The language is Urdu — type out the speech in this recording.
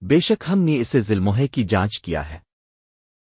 بے شک ہم نے اسے ظلموہے کی جانچ کیا ہے۔